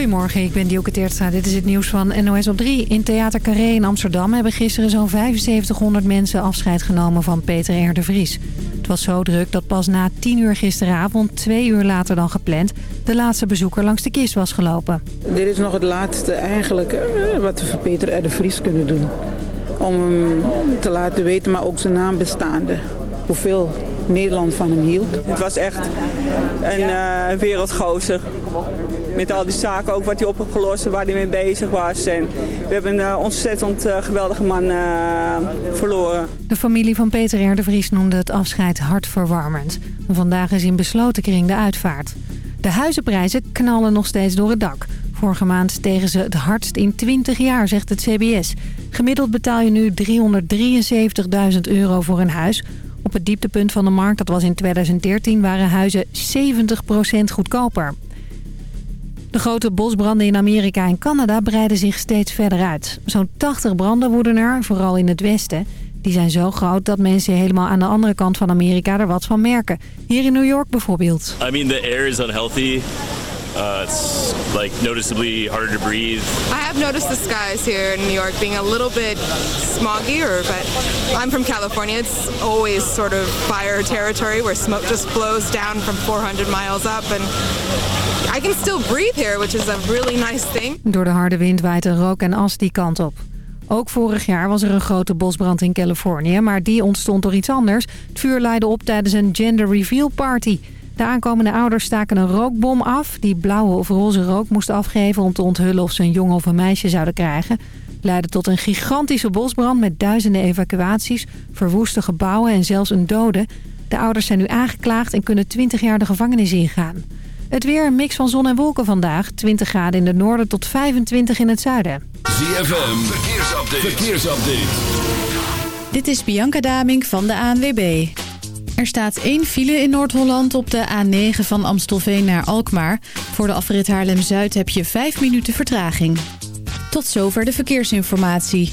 Goedemorgen, ik ben Dielke Teertstra. Dit is het nieuws van NOS op 3. In Theater Carré in Amsterdam hebben gisteren zo'n 7500 mensen afscheid genomen van Peter R. de Vries. Het was zo druk dat pas na 10 uur gisteravond, twee uur later dan gepland, de laatste bezoeker langs de kist was gelopen. Dit is nog het laatste eigenlijk eh, wat we voor Peter R. de Vries kunnen doen. Om hem te laten weten, maar ook zijn naam bestaande. Hoeveel Nederland van hem hield. Het was echt een uh, wereldgozer. Met al die zaken ook wat hij opgelost waar hij mee bezig was. En we hebben een uh, ontzettend uh, geweldige man verloren. De familie van Peter de Vries noemde het afscheid hartverwarmend. Vandaag is in besloten kring de uitvaart. De huizenprijzen knallen nog steeds door het dak. Vorige maand stegen ze het hardst in 20 jaar, zegt het CBS. Gemiddeld betaal je nu 373.000 euro voor een huis. Op het dieptepunt van de markt, dat was in 2013, waren huizen 70% goedkoper. De grote bosbranden in Amerika en Canada breiden zich steeds verder uit. Zo'n 80 branden worden er, vooral in het westen. Die zijn zo groot dat mensen helemaal aan de andere kant van Amerika er wat van merken. Hier in New York bijvoorbeeld. I mean, the air is unhealthy. Uh, it's like noticeably harder to breathe. I have noticed the skies here in New York being a little bit smoggier, but I'm from California. It's always sort of fire territory where smoke just flows down from 400 miles up and I can still breathe here, which is a really nice thing. Door de harde wind waait er rook en as die kant op. Ook vorig jaar was er een grote bosbrand in Californië, maar die ontstond door iets anders. Het vuur leidde op tijdens een gender reveal party. De aankomende ouders staken een rookbom af... die blauwe of roze rook moest afgeven om te onthullen of ze een jongen of een meisje zouden krijgen. Leidde tot een gigantische bosbrand met duizenden evacuaties... verwoeste gebouwen en zelfs een dode. De ouders zijn nu aangeklaagd en kunnen 20 jaar de gevangenis ingaan. Het weer een mix van zon en wolken vandaag. 20 graden in het noorden tot 25 in het zuiden. ZFM, verkeersupdate. verkeersupdate. Dit is Bianca Daming van de ANWB. Er staat één file in Noord-Holland op de A9 van Amstelveen naar Alkmaar. Voor de afrit Haarlem-Zuid heb je 5 minuten vertraging. Tot zover de verkeersinformatie.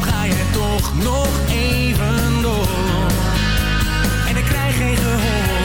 Ga jij toch nog even door. En ik krijg geen gehoor.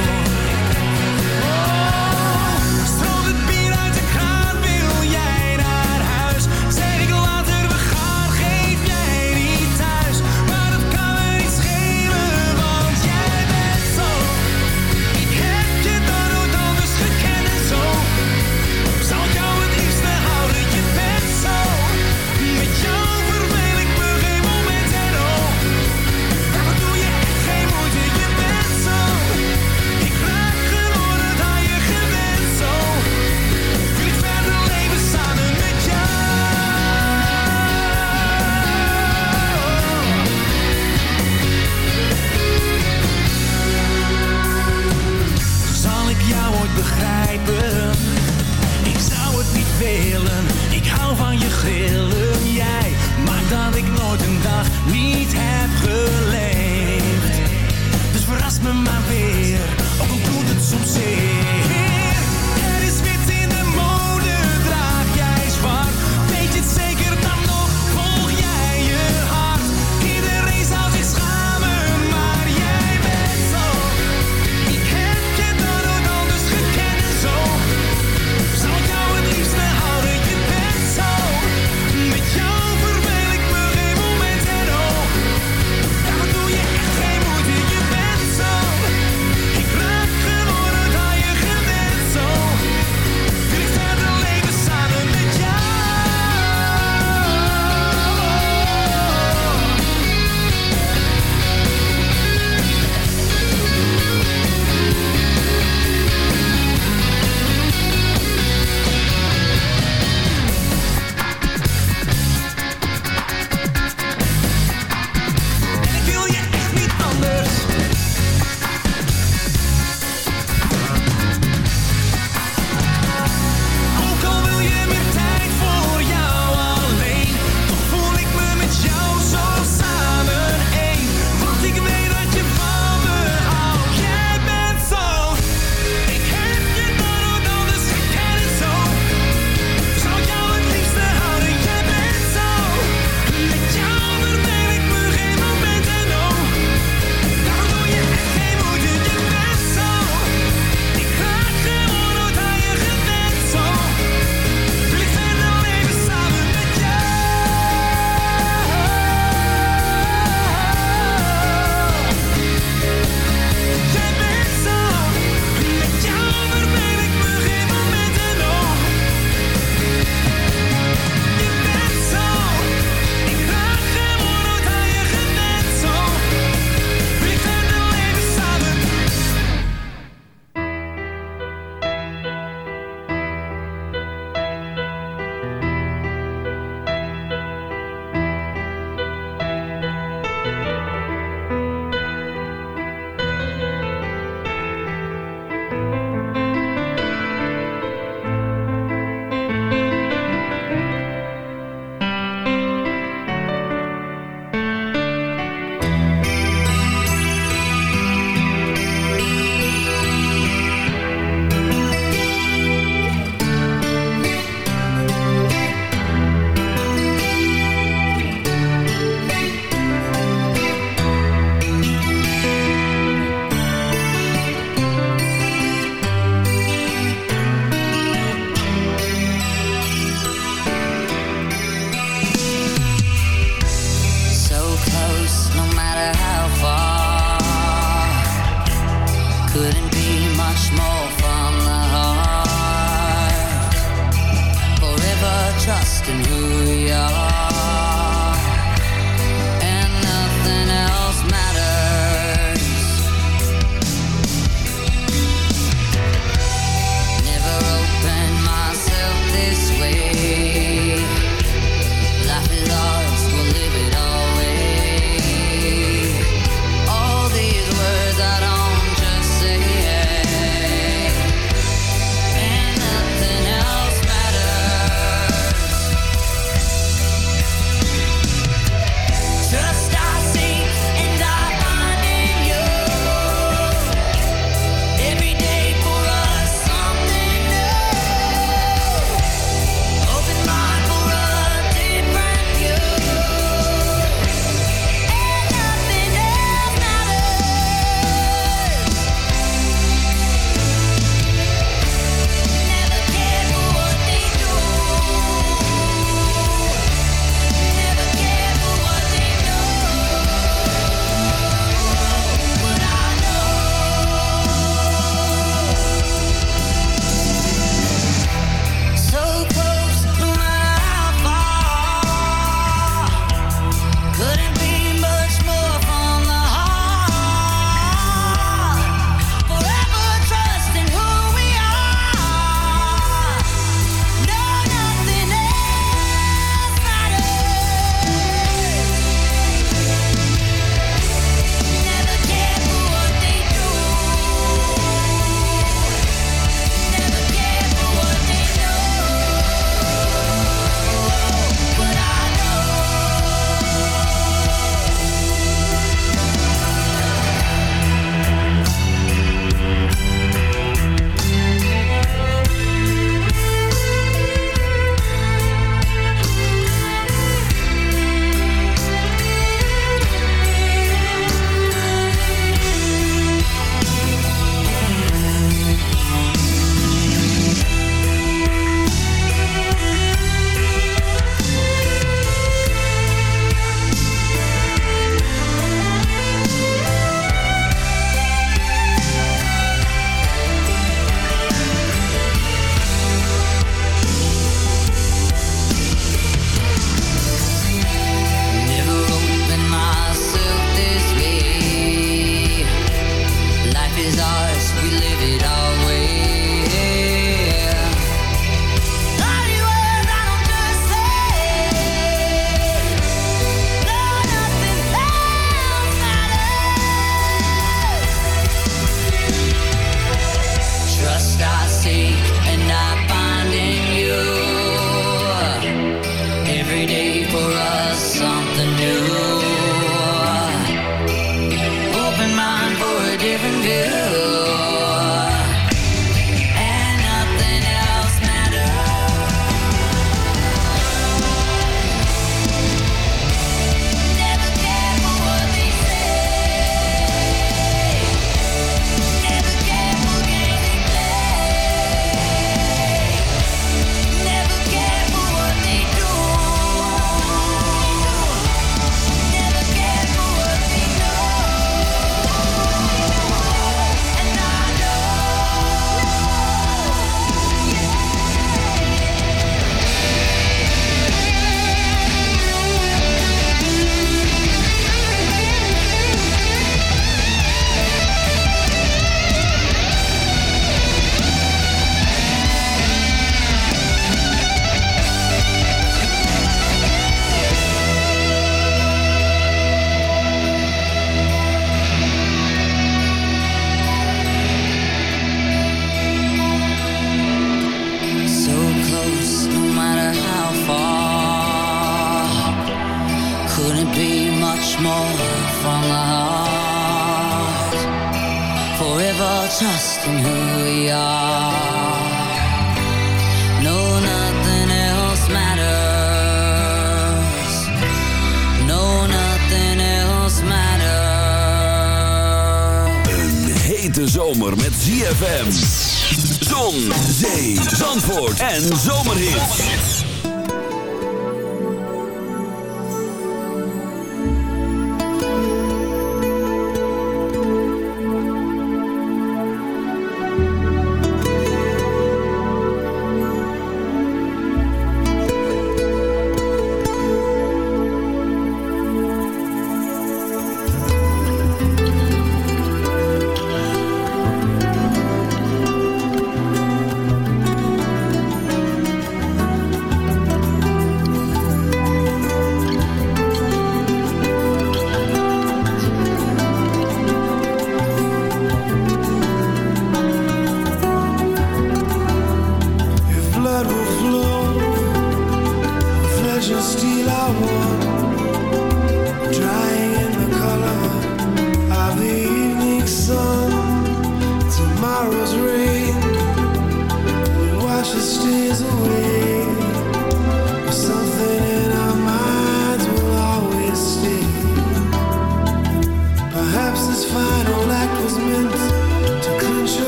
En zomerhits.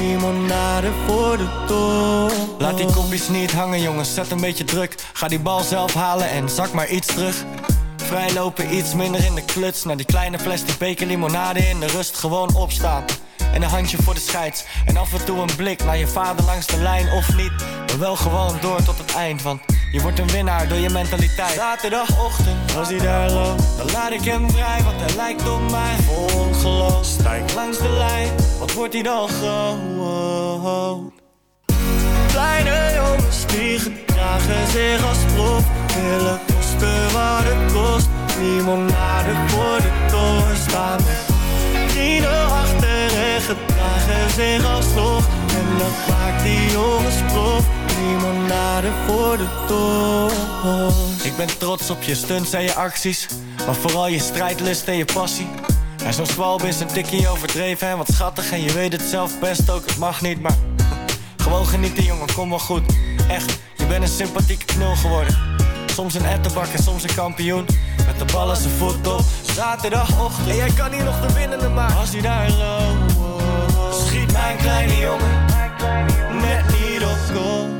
Limonade voor de toren. Laat die kopjes niet hangen jongens, zet een beetje druk. Ga die bal zelf halen en zak maar iets terug. Vrijlopen iets minder in de kluts. Naar die kleine plastic beker limonade in de rust gewoon opstaan. En een handje voor de scheids. En af en toe een blik naar je vader langs de lijn of niet. Maar wel gewoon door tot het eind. Want je wordt een winnaar door je mentaliteit. Zaterdagochtend, als hij daar loopt, dan laat ik hem vrij. Want hij lijkt op mij ongeloof. Stijk langs de lijn, wat wordt hij dan groot? Kleine jongens die gedragen zich als prof. Willen kosten wat het kost. Limonade voor de toren staan. Met vrienden achter en gedragen zich En dat maakt die jongens prof. Limonade voor de toren Ik ben trots op je stunts en je acties. Maar vooral je strijdlust en je passie en zo'n zwalb is een tikkie overdreven en wat schattig En je weet het zelf best ook, het mag niet, maar gewoon genieten jongen, kom wel goed. Echt, je bent een sympathieke knul geworden. Soms een ettenbak en soms een kampioen. Met de bal als een voet op Zaterdagochtend. En jij kan hier nog de winnende maken. Als hij daar loopt Schiet mijn kleine jongen Net niet op goal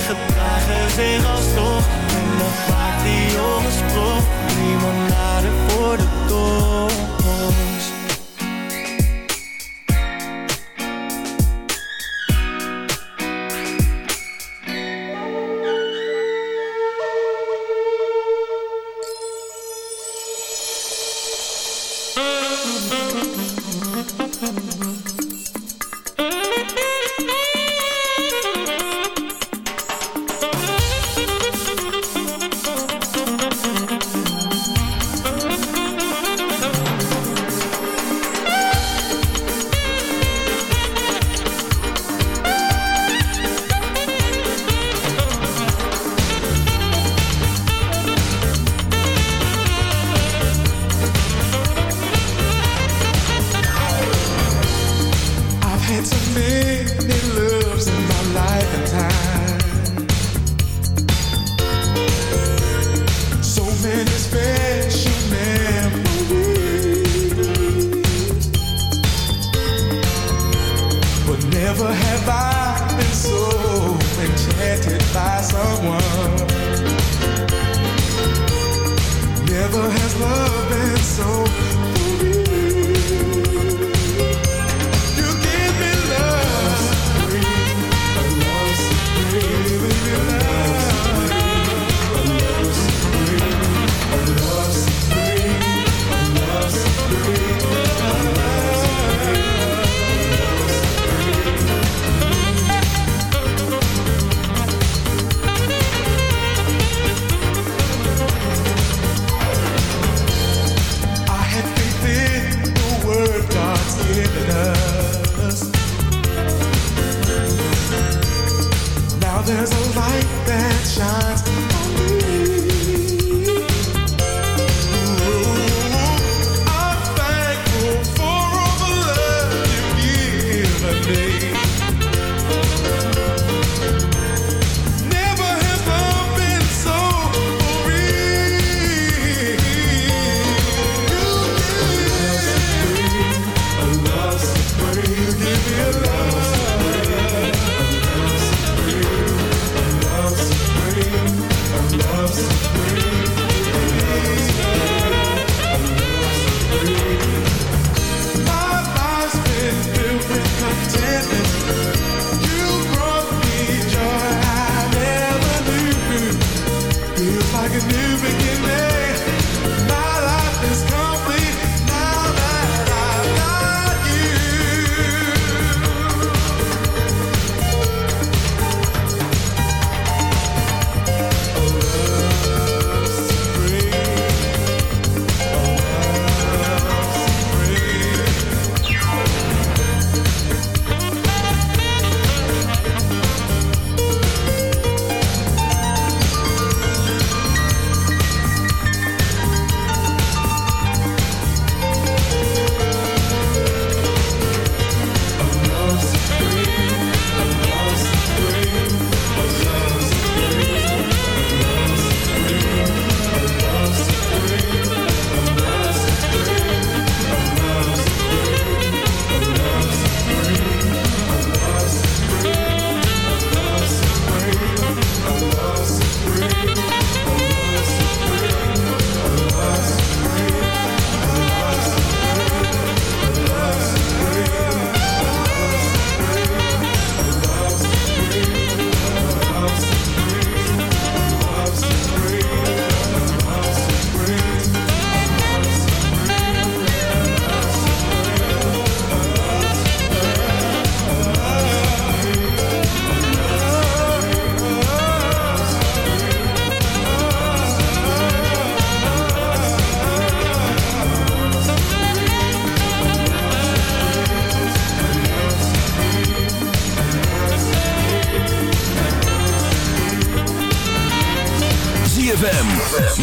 en gedragen zich als toch En dat maakt die jongens prof Limonade voor de toren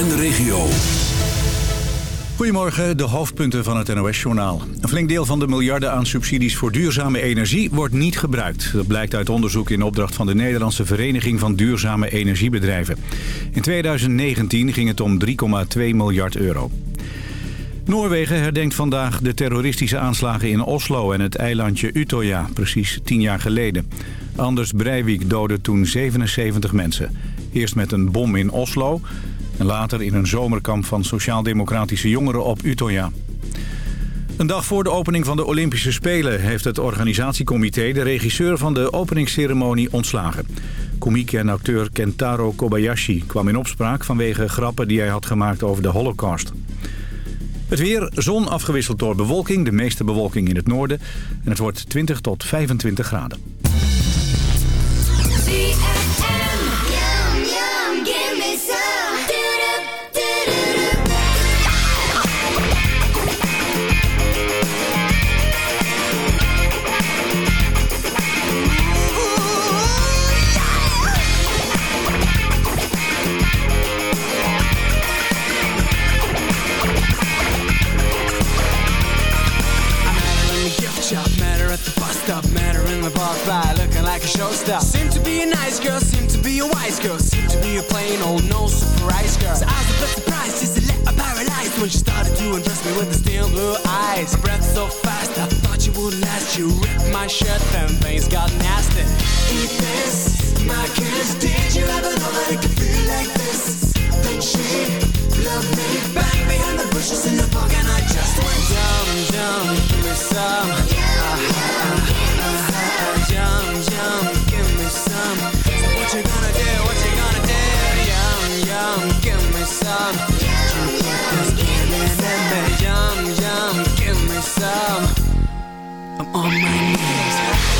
En de regio. Goedemorgen, de hoofdpunten van het NOS-journaal. Een flink deel van de miljarden aan subsidies voor duurzame energie wordt niet gebruikt. Dat blijkt uit onderzoek in opdracht van de Nederlandse Vereniging van Duurzame Energiebedrijven. In 2019 ging het om 3,2 miljard euro. Noorwegen herdenkt vandaag de terroristische aanslagen in Oslo en het eilandje Utøya, precies tien jaar geleden. Anders Breivik doodde toen 77 mensen. Eerst met een bom in Oslo en later in een zomerkamp van sociaal-democratische jongeren op Utøya. Een dag voor de opening van de Olympische Spelen heeft het organisatiecomité de regisseur van de openingsceremonie ontslagen. Komiek en acteur Kentaro Kobayashi kwam in opspraak vanwege grappen die hij had gemaakt over de holocaust. Het weer, zon afgewisseld door bewolking, de meeste bewolking in het noorden. En het wordt 20 tot 25 graden. The met her in the park by looking like a showstopper. Seemed to be a nice girl, seemed to be a wise girl, seemed to be a plain old no surprise girl. So I was a bit surprised, just a little paralyzed when she started to impress me with the steel blue eyes. Her breath so fast, I thought you wouldn't last. You ripped my shirt, then things got nasty. Eat this, my kiss. Did you ever know that it could feel like this? Then she loved me back behind the bushes in the park, and I just went yum yum, give me some. Ah, on my knees.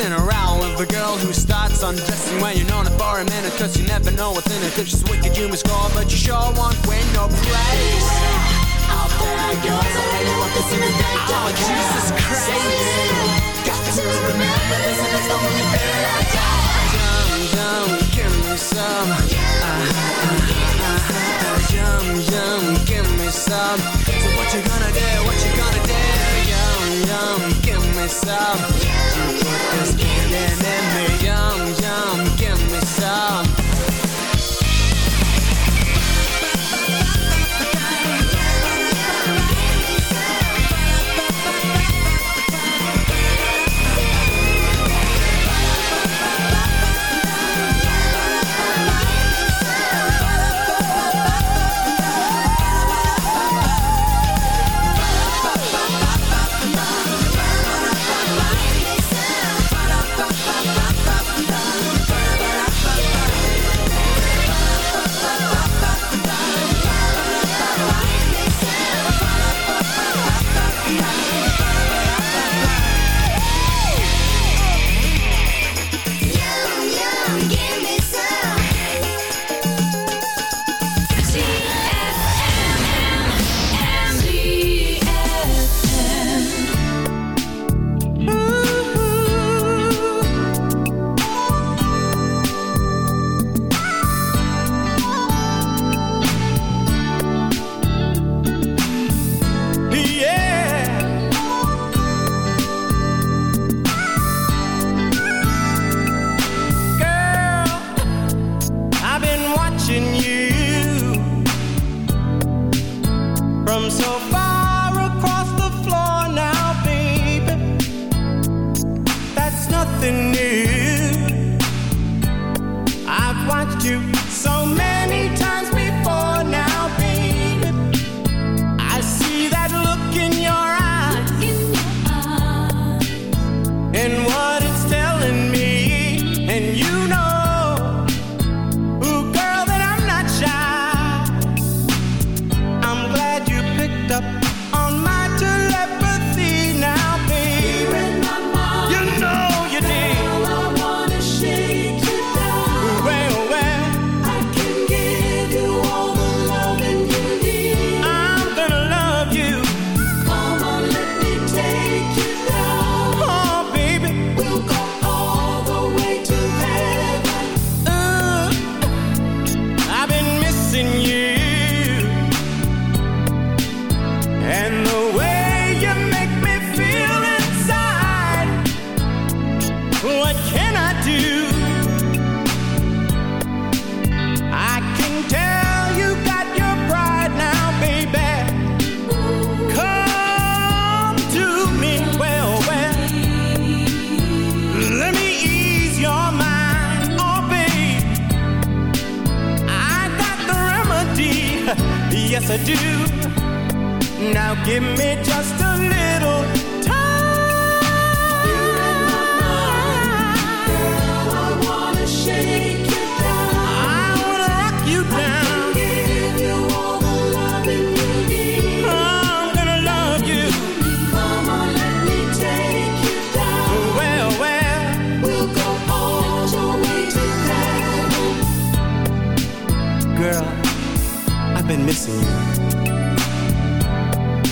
messing around with a girl who starts undressing when you're known it for a minute, cause you never know what's in it. If she's wicked, you must score, but you sure won't win no praise. Out there goes, I really want this in the day. Oh, Jesus Christ. Got to remember this, and it's the only thing I got. Yum, yum, give me some. Uh, uh, uh, uh, yum, yum, give me some. So what you gonna do? What you gonna do? Yum, yum, You put this feeling in me. Now give me just a little time. Girl, I wanna shake you down. I wanna rock you down. I can give you all the you need. I'm gonna love you. Let me take you down. Well, well, we'll go all the way to heaven. Girl, I've been missing you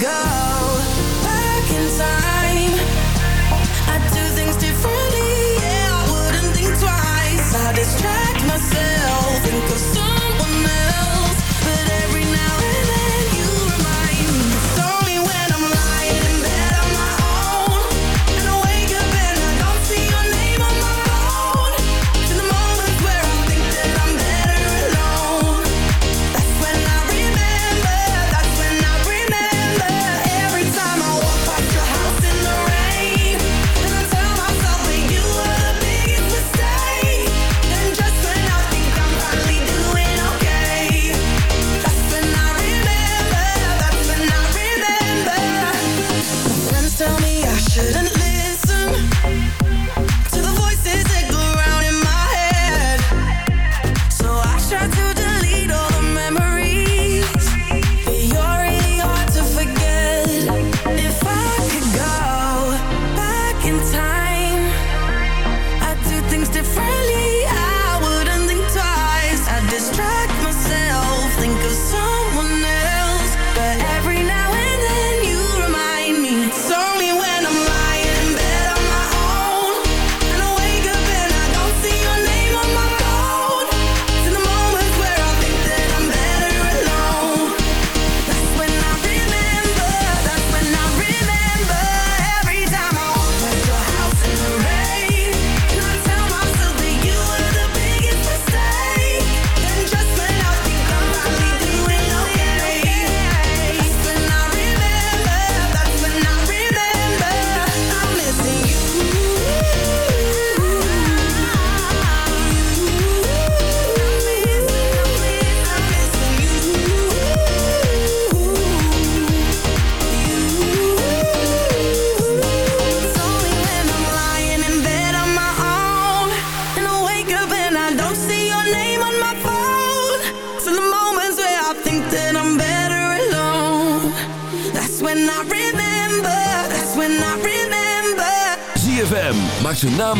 go.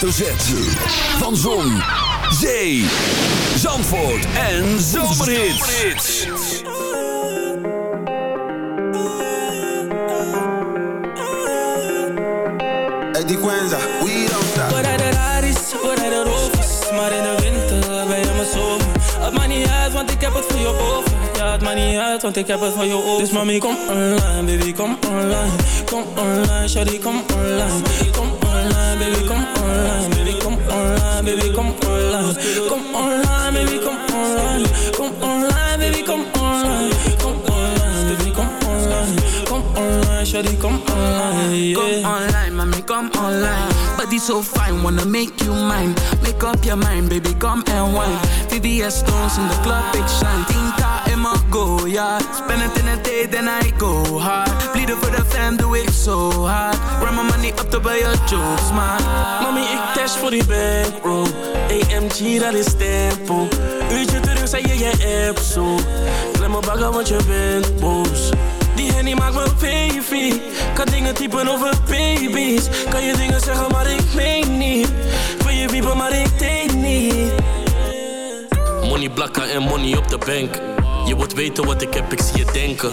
Hoofdletter Z. Van Zon, Zee, Zandvoort en Zomerhits. Hey, die Quenza, we don't stop. We rijden Raris, we rijden Rovers Maar in de winter ben je mijn zomer Het maakt niet uit, want ik heb het voor je over Ja, het maakt niet uit, want ik heb het voor je over Dus mami, kom online, baby, kom online Kom online, shawty, kom online Kom online, baby, kom online Baby, kom online, baby, kom online Kom online, baby, kom online Kom online, baby, kom online Kom online, baby, kom online Kom online, shawty, online Come online, mommy, come online. Body so fine, wanna make you mine. Make up your mind, baby, come and wine. VVS stones in the club, big shine. Tinta in my go, yeah. Spend it in a day, then I go hard. Bleeden voor de fam, doe ik zo hard. Run my money up to buy your jokes, man. Mami, ik dash voor die bankroll AMG, dat is tempo Uurtje terug, zei je je app zo Klem me bagger, want je bent boos Die Henny maakt me baby Kan dingen typen over baby's Kan je dingen zeggen, maar ik meen niet Wil je wiepen, maar ik deed niet Money blakken en money op de bank. Je wilt weten wat ik heb, ik zie je denken.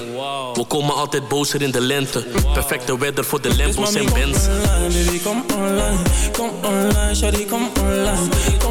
We komen altijd bozer in de lente. Perfecte weather voor de Lambos en Benz. online, baby, kom online Kom online, shawty, kom online Kom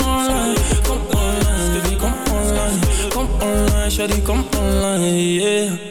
Online, baby, kom online Kom online, shawty, kom online, yeah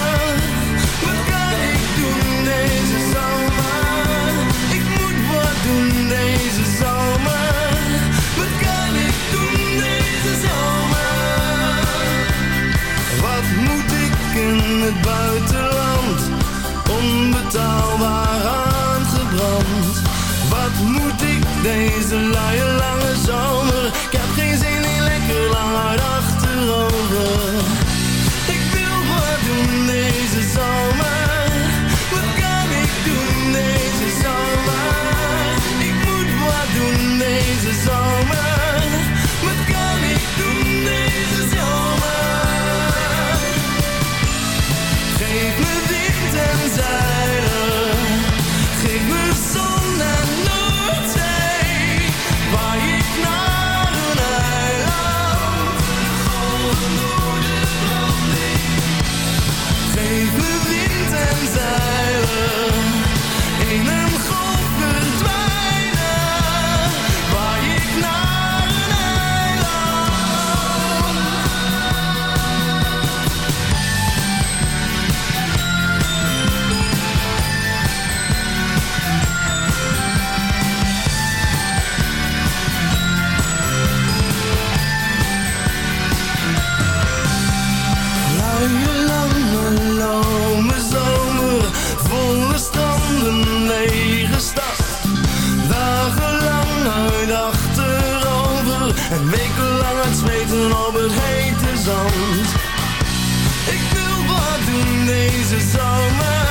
Onbetaalbaar aangebrand. Wat moet ik deze luie lange zomer? Ik heb geen zin in lekker lang hard achterover. Ik wil wat doen deze zover is over.